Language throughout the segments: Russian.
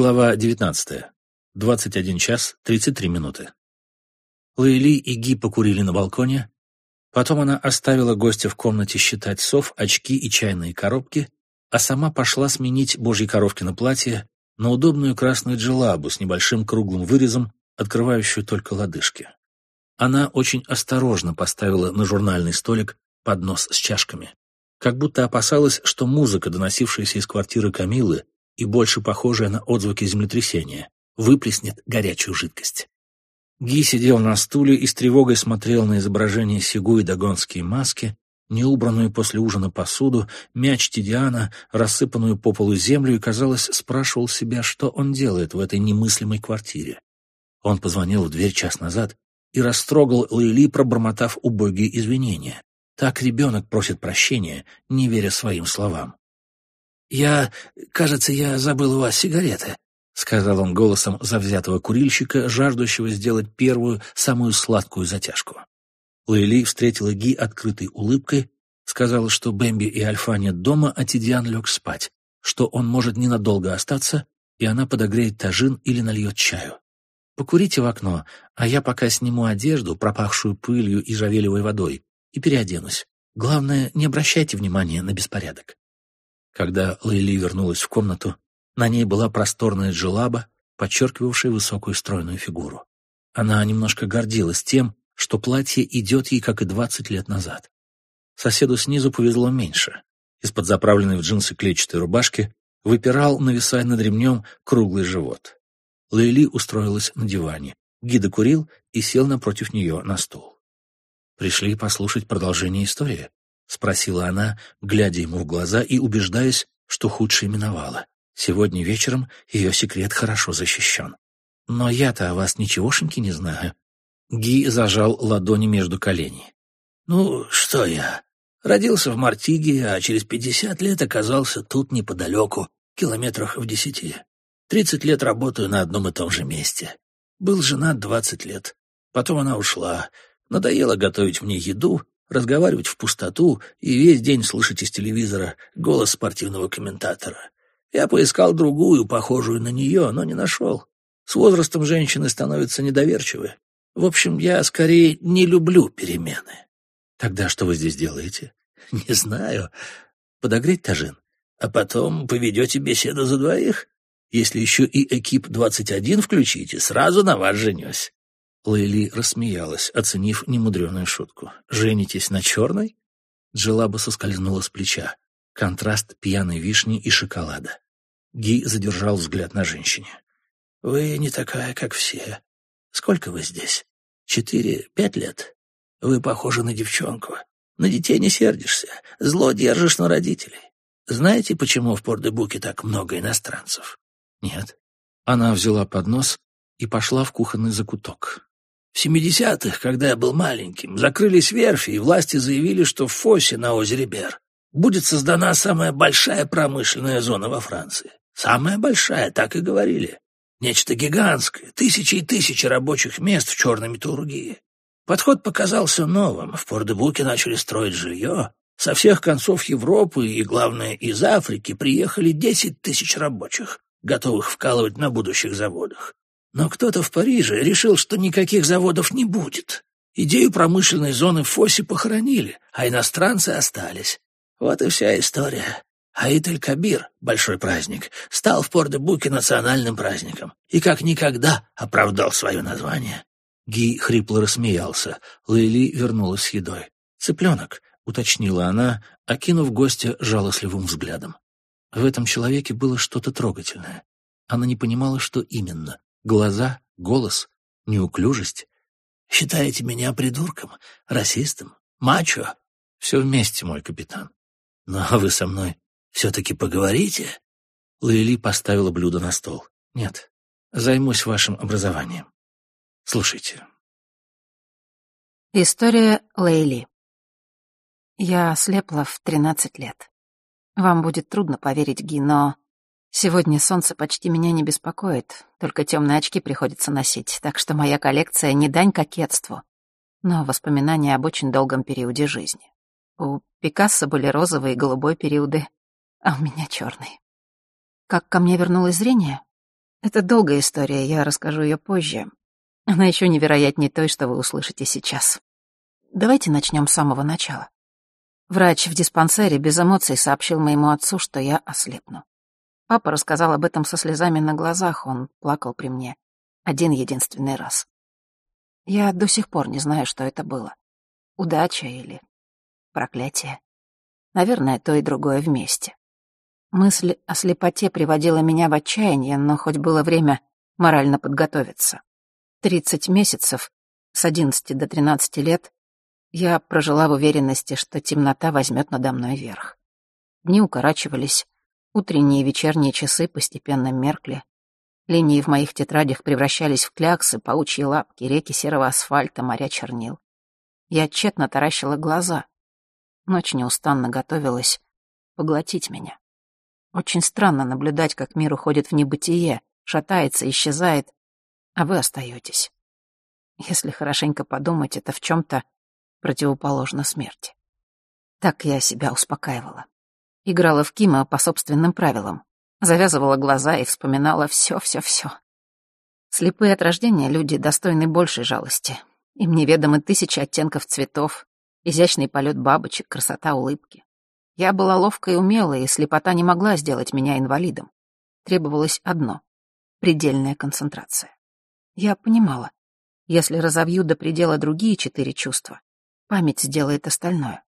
Глава 19. 21 час 33 минуты. Лейли и Ги покурили на балконе. Потом она оставила гостя в комнате считать сов, очки и чайные коробки, а сама пошла сменить божьи коровки на платье на удобную красную джелабу с небольшим круглым вырезом, открывающую только лодыжки. Она очень осторожно поставила на журнальный столик поднос с чашками, как будто опасалась, что музыка, доносившаяся из квартиры Камилы, и больше похожая на отзвуки землетрясения, выплеснет горячую жидкость. Ги сидел на стуле и с тревогой смотрел на изображение Сигу и догонские маски, неубранную после ужина посуду, мяч Тидиана, рассыпанную по полу землю, и, казалось, спрашивал себя, что он делает в этой немыслимой квартире. Он позвонил в дверь час назад и растрогал Лейли, пробормотав убогие извинения. Так ребенок просит прощения, не веря своим словам. «Я... кажется, я забыл у вас сигареты», — сказал он голосом завзятого курильщика, жаждущего сделать первую, самую сладкую затяжку. Лейли встретила Ги открытой улыбкой, сказала, что Бэмби и Альфа дома, а Тидиан лег спать, что он может ненадолго остаться, и она подогреет тажин или нальет чаю. Покурите в окно, а я пока сниму одежду, пропахшую пылью и жавелевой водой, и переоденусь. Главное, не обращайте внимания на беспорядок. Когда Лейли вернулась в комнату, на ней была просторная джелаба, подчеркивавшая высокую стройную фигуру. Она немножко гордилась тем, что платье идет ей, как и двадцать лет назад. Соседу снизу повезло меньше. Из-под заправленной в джинсы клетчатой рубашки выпирал, нависая над ремнем, круглый живот. Лейли устроилась на диване. Гида курил и сел напротив нее на стул. «Пришли послушать продолжение истории?» — спросила она, глядя ему в глаза и убеждаясь, что худшее миновало. Сегодня вечером ее секрет хорошо защищен. Но я-то о вас ничегошеньки не знаю. Ги зажал ладони между коленей. «Ну, что я? Родился в Мартиге, а через пятьдесят лет оказался тут неподалеку, километрах в десяти. Тридцать лет работаю на одном и том же месте. Был женат двадцать лет. Потом она ушла. Надоело готовить мне еду, разговаривать в пустоту и весь день слышать из телевизора голос спортивного комментатора. Я поискал другую, похожую на нее, но не нашел. С возрастом женщины становятся недоверчивы. В общем, я скорее не люблю перемены. Тогда что вы здесь делаете? Не знаю. Подогреть тажин? А потом поведете беседу за двоих? Если еще и экип 21 включите, сразу на вас женюсь. Лейли рассмеялась, оценив немудреную шутку. «Женитесь на черной?» Джелаба соскользнула с плеча. Контраст пьяной вишни и шоколада. Ги задержал взгляд на женщине. «Вы не такая, как все. Сколько вы здесь? Четыре, пять лет? Вы похожи на девчонку. На детей не сердишься, зло держишь на родителей. Знаете, почему в Пордебуке так много иностранцев?» «Нет». Она взяла поднос и пошла в кухонный закуток. В 70-х, когда я был маленьким, закрылись верфи, и власти заявили, что в Фосе на озере Бер будет создана самая большая промышленная зона во Франции. Самая большая, так и говорили. Нечто гигантское, тысячи и тысячи рабочих мест в черной металлургии. Подход показался новым. В Пордебуке начали строить жилье. Со всех концов Европы и, главное, из Африки приехали 10 тысяч рабочих, готовых вкалывать на будущих заводах. Но кто-то в Париже решил, что никаких заводов не будет. Идею промышленной зоны в Фосе похоронили, а иностранцы остались. Вот и вся история. Аид-эль-Кабир, большой праздник, стал в Порт-де-Буке национальным праздником и как никогда оправдал свое название. Ги хрипло рассмеялся. Лейли вернулась с едой. «Цыпленок», — уточнила она, окинув гостя жалостливым взглядом. В этом человеке было что-то трогательное. Она не понимала, что именно, Глаза, голос, неуклюжесть. Считаете меня придурком, расистом, мачо? Все вместе, мой капитан. Но вы со мной все-таки поговорите? Лейли поставила блюдо на стол. Нет, займусь вашим образованием. Слушайте. История Лейли. Я слепла в тринадцать лет. Вам будет трудно поверить, Ги, но Сегодня солнце почти меня не беспокоит, только темные очки приходится носить, так что моя коллекция не дань кокетству, но воспоминания об очень долгом периоде жизни. У Пикассо были розовые и голубой периоды, а у меня черный. Как ко мне вернулось зрение? Это долгая история, я расскажу ее позже. Она еще невероятнее той, что вы услышите сейчас. Давайте начнем с самого начала. Врач в диспансере без эмоций сообщил моему отцу, что я ослепну. Папа рассказал об этом со слезами на глазах, он плакал при мне. Один единственный раз. Я до сих пор не знаю, что это было. Удача или проклятие. Наверное, то и другое вместе. Мысль о слепоте приводила меня в отчаяние, но хоть было время морально подготовиться. Тридцать месяцев, с одиннадцати до тринадцати лет, я прожила в уверенности, что темнота возьмет надо мной верх. Дни укорачивались, утренние и вечерние часы постепенно меркли, Линии в моих тетрадях превращались в кляксы, паучьи лапки, реки серого асфальта, моря чернил. Я тщетно таращила глаза. Ночь неустанно готовилась поглотить меня. Очень странно наблюдать, как мир уходит в небытие, шатается, исчезает, а вы остаетесь. Если хорошенько подумать, это в чем-то противоположно смерти. Так я себя успокаивала. Играла в Кима по собственным правилам завязывала глаза и вспоминала все-все-все. Слепые от рождения люди достойны большей жалости. Им неведомы тысячи оттенков цветов, изящный полет бабочек, красота улыбки. Я была ловкой и умелой, и слепота не могла сделать меня инвалидом. Требовалось одно — предельная концентрация. Я понимала, если разовью до предела другие четыре чувства, память сделает остальное.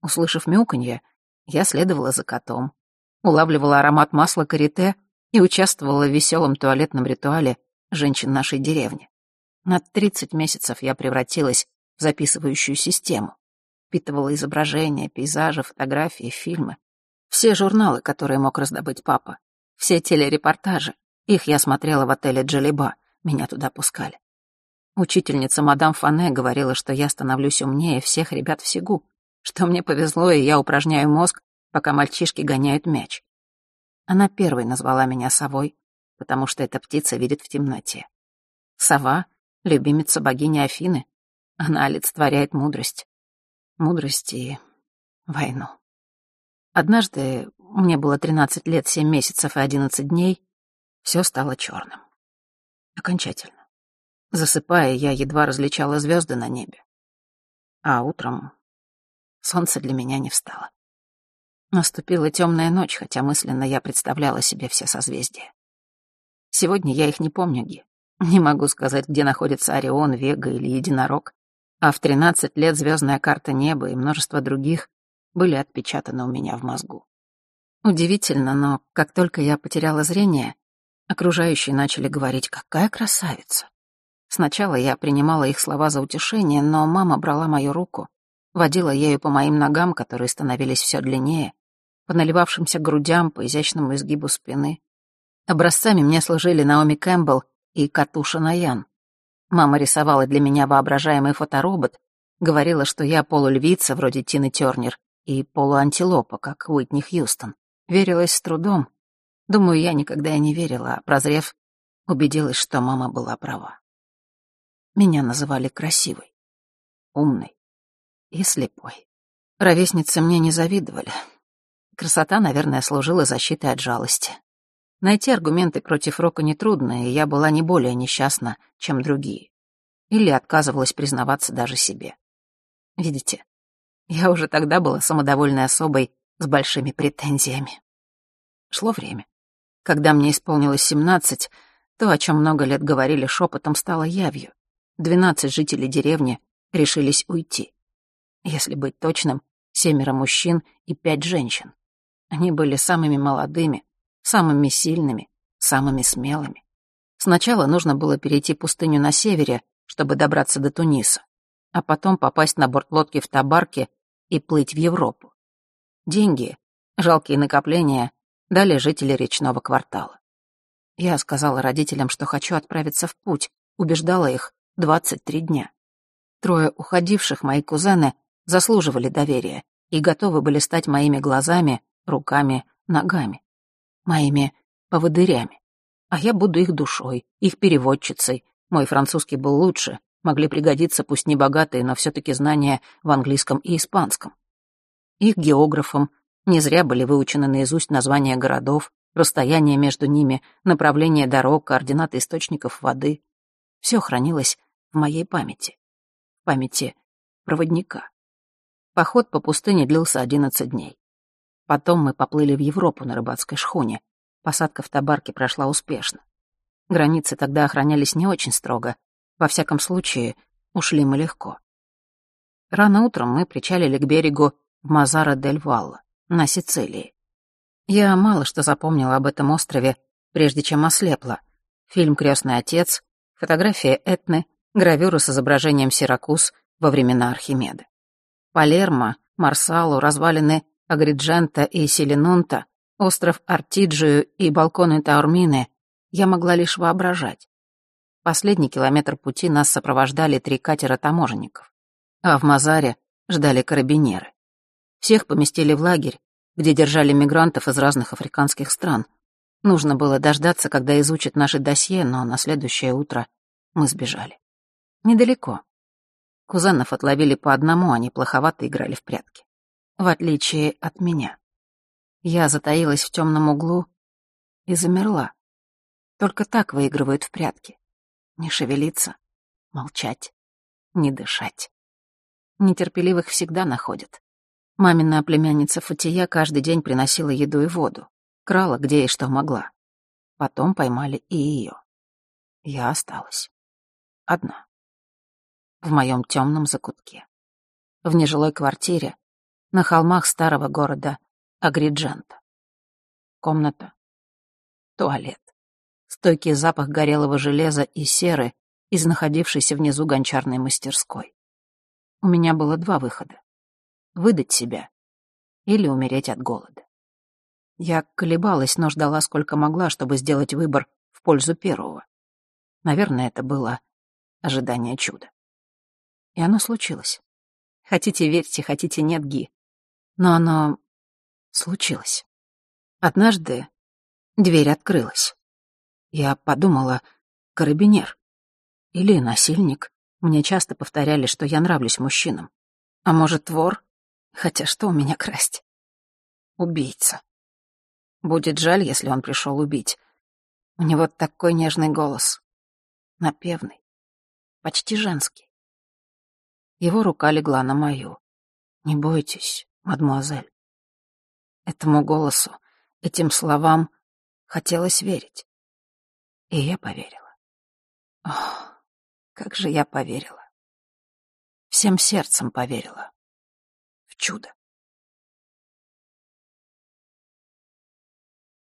Услышав мяуканье, я следовала за котом, улавливала аромат масла карите и участвовала в веселом туалетном ритуале женщин нашей деревни. На 30 месяцев я превратилась в записывающую систему. Впитывала изображения, пейзажи, фотографии, фильмы. Все журналы, которые мог раздобыть папа. Все телерепортажи. Их я смотрела в отеле «Джалиба». Меня туда пускали. Учительница мадам Фане говорила, что я становлюсь умнее всех ребят в Сигу, что мне повезло, и я упражняю мозг, пока мальчишки гоняют мяч. Она первой назвала меня совой, потому что эта птица видит в темноте. Сова — любимица богини Афины. Она олицетворяет мудрость. Мудрость и войну. Однажды, мне было 13 лет, 7 месяцев и 11 дней, все стало черным. Окончательно. Засыпая, я едва различала звезды на небе. А утром солнце для меня не встало. Наступила темная ночь, хотя мысленно я представляла себе все созвездия. Сегодня я их не помню, Ги. Не могу сказать, где находится Орион, Вега или Единорог. А в 13 лет звездная карта неба и множество других были отпечатаны у меня в мозгу. Удивительно, но как только я потеряла зрение, окружающие начали говорить «какая красавица». Сначала я принимала их слова за утешение, но мама брала мою руку, водила ею по моим ногам, которые становились все длиннее, по наливавшимся грудям, по изящному изгибу спины. Образцами мне служили Наоми Кэмпбелл и Катуша Наян. Мама рисовала для меня воображаемый фоторобот, говорила, что я полульвица, вроде Тины Тернер, и полуантилопа, как Уитни Хьюстон. Верилась с трудом. Думаю, я никогда и не верила, а прозрев, убедилась, что мама была права. Меня называли красивой, умной и слепой. Ровесницы мне не завидовали, Красота, наверное, служила защитой от жалости. Найти аргументы против Рока нетрудно, и я была не более несчастна, чем другие. Или отказывалась признаваться даже себе. Видите, я уже тогда была самодовольной особой с большими претензиями. Шло время. Когда мне исполнилось семнадцать, то, о чем много лет говорили шепотом, стало явью. Двенадцать жителей деревни решились уйти. Если быть точным, семеро мужчин и пять женщин. Они были самыми молодыми, самыми сильными, самыми смелыми. Сначала нужно было перейти пустыню на севере, чтобы добраться до Туниса, а потом попасть на борт лодки в Табарке и плыть в Европу. Деньги, жалкие накопления, дали жители речного квартала. Я сказала родителям, что хочу отправиться в путь, убеждала их 23 дня. Трое уходивших, мои кузены, заслуживали доверия и готовы были стать моими глазами, руками, ногами, моими поводырями. А я буду их душой, их переводчицей. Мой французский был лучше, могли пригодиться пусть не богатые, но все-таки знания в английском и испанском. Их географом не зря были выучены наизусть названия городов, расстояние между ними, направление дорог, координаты источников воды. Все хранилось в моей памяти. В памяти проводника. Поход по пустыне длился одиннадцать дней. Потом мы поплыли в Европу на рыбацкой шхуне. Посадка в Табарке прошла успешно. Границы тогда охранялись не очень строго. Во всяком случае, ушли мы легко. Рано утром мы причалили к берегу Мазара-дель-Валла, на Сицилии. Я мало что запомнила об этом острове, прежде чем ослепла. Фильм «Крестный отец», фотография Этны, гравюры с изображением Сиракуз во времена Архимеда. Палермо, Марсалу, развалины Агриджента и Селенунта, остров Артиджию и балконы Таурмины я могла лишь воображать. Последний километр пути нас сопровождали три катера таможенников, а в Мазаре ждали карабинеры. Всех поместили в лагерь, где держали мигрантов из разных африканских стран. Нужно было дождаться, когда изучат наши досье, но на следующее утро мы сбежали. Недалеко. Кузенов отловили по одному, они плоховато играли в прятки. В отличие от меня. Я затаилась в темном углу и замерла. Только так выигрывают в прятки. Не шевелиться, молчать, не дышать. Нетерпеливых всегда находят. Мамина племянница Фатия каждый день приносила еду и воду, крала где и что могла. Потом поймали и ее. Я осталась. Одна. В моем темном закутке. В нежилой квартире на холмах старого города Агриджента. Комната. Туалет. Стойкий запах горелого железа и серы из находившейся внизу гончарной мастерской. У меня было два выхода выдать себя или умереть от голода. Я колебалась, но ждала сколько могла, чтобы сделать выбор в пользу первого. Наверное, это было ожидание чуда. И оно случилось. Хотите верьте, хотите нет, Ги. Но оно случилось. Однажды дверь открылась. Я подумала, карабинер или насильник. Мне часто повторяли, что я нравлюсь мужчинам. А может, вор? Хотя что у меня красть? Убийца. Будет жаль, если он пришел убить. У него такой нежный голос. Напевный. Почти женский. Его рука легла на мою. «Не бойтесь, мадмуазель». Этому голосу, этим словам хотелось верить. И я поверила. Ох, как же я поверила. Всем сердцем поверила чудо.